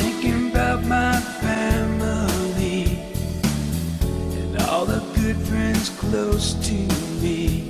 thinking about my family and all the good friends close to me.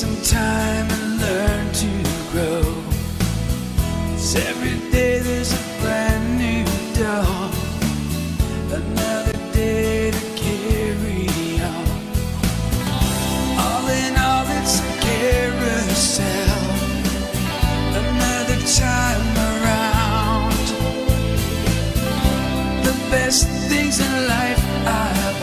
some time and learn to grow. Cause every day there's a brand new dawn, another day to carry on. All in all, it's a carousel, another time around. The best things in life I've